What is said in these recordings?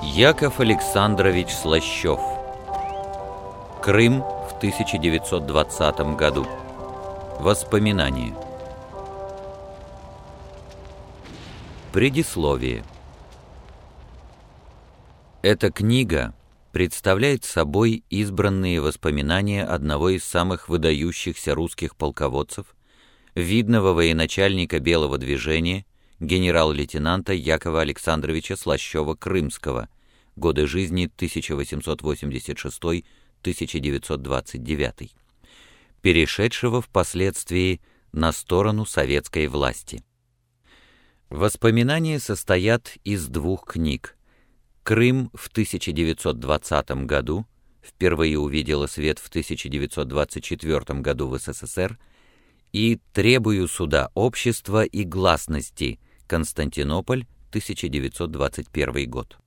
Яков Александрович Слащев. Крым в 1920 году. Воспоминания. Предисловие. Эта книга представляет собой избранные воспоминания одного из самых выдающихся русских полководцев, видного военачальника Белого движения, генерал-лейтенанта Якова Александровича Слащева-Крымского, годы жизни 1886-1929, перешедшего впоследствии на сторону советской власти. Воспоминания состоят из двух книг. «Крым» в 1920 году, впервые увидела свет в 1924 году в СССР, и «Требую суда общества и гласности» Константинополь, 1921 год.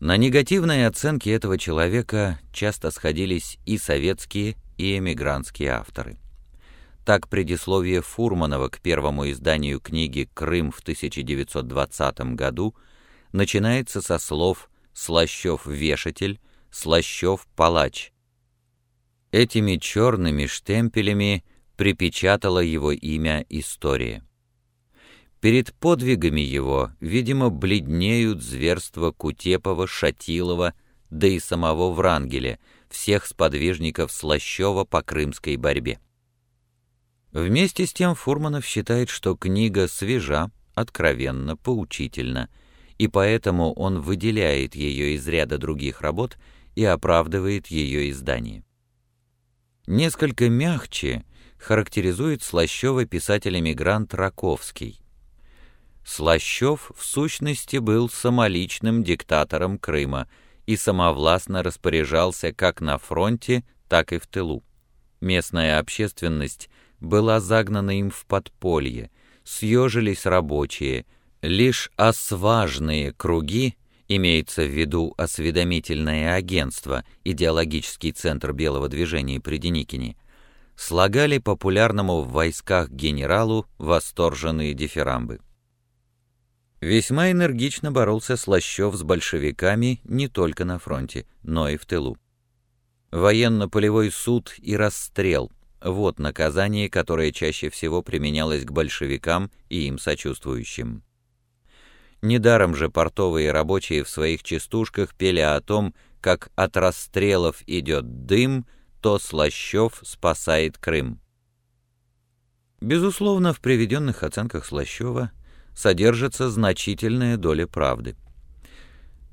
На негативные оценки этого человека часто сходились и советские, и эмигрантские авторы. Так предисловие Фурманова к первому изданию книги «Крым» в 1920 году начинается со слов «Слащев-вешатель», «Слащев-палач». Этими черными штемпелями припечатала его имя история. Перед подвигами его, видимо, бледнеют зверства Кутепова, Шатилова, да и самого Врангеля, всех сподвижников Слащева по крымской борьбе. Вместе с тем Фурманов считает, что книга свежа, откровенна, поучительна, и поэтому он выделяет ее из ряда других работ и оправдывает ее издание. Несколько мягче характеризует Слащева писатель-эмигрант Раковский, Слащев в сущности был самоличным диктатором Крыма и самовластно распоряжался как на фронте, так и в тылу. Местная общественность была загнана им в подполье, съежились рабочие, лишь осважные круги, имеется в виду осведомительное агентство, идеологический центр белого движения при Деникине, слагали популярному в войсках генералу восторженные дифирамбы. Весьма энергично боролся Слащев с большевиками не только на фронте, но и в тылу. Военно-полевой суд и расстрел – вот наказание, которое чаще всего применялось к большевикам и им сочувствующим. Недаром же портовые рабочие в своих частушках пели о том, как от расстрелов идет дым, то Слащев спасает Крым. Безусловно, в приведенных оценках Слащева – содержится значительная доля правды.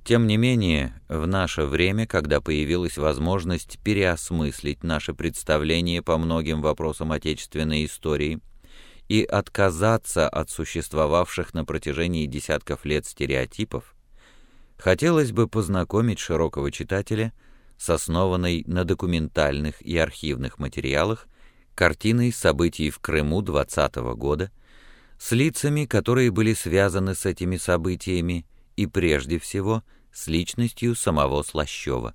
Тем не менее, в наше время, когда появилась возможность переосмыслить наше представление по многим вопросам отечественной истории и отказаться от существовавших на протяжении десятков лет стереотипов, хотелось бы познакомить широкого читателя с основанной на документальных и архивных материалах картиной событий в Крыму 20 -го года – с лицами, которые были связаны с этими событиями, и прежде всего с личностью самого Слащева.